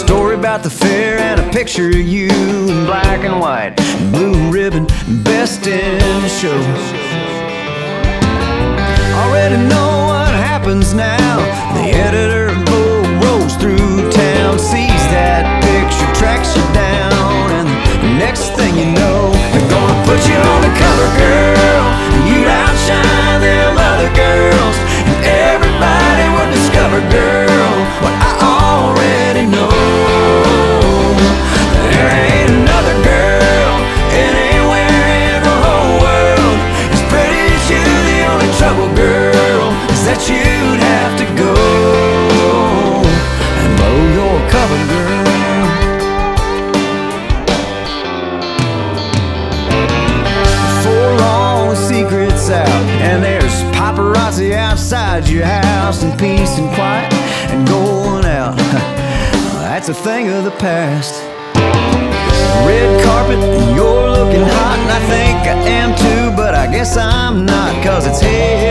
story about the fair and a picture of you in black and white, blue ribbon, best in show. Already know what happens now. Outside your house, in peace and quiet and going out. That's a thing of the past. Red carpet, you're looking hot, and I think I am too, but I guess I'm not, cause it's hey,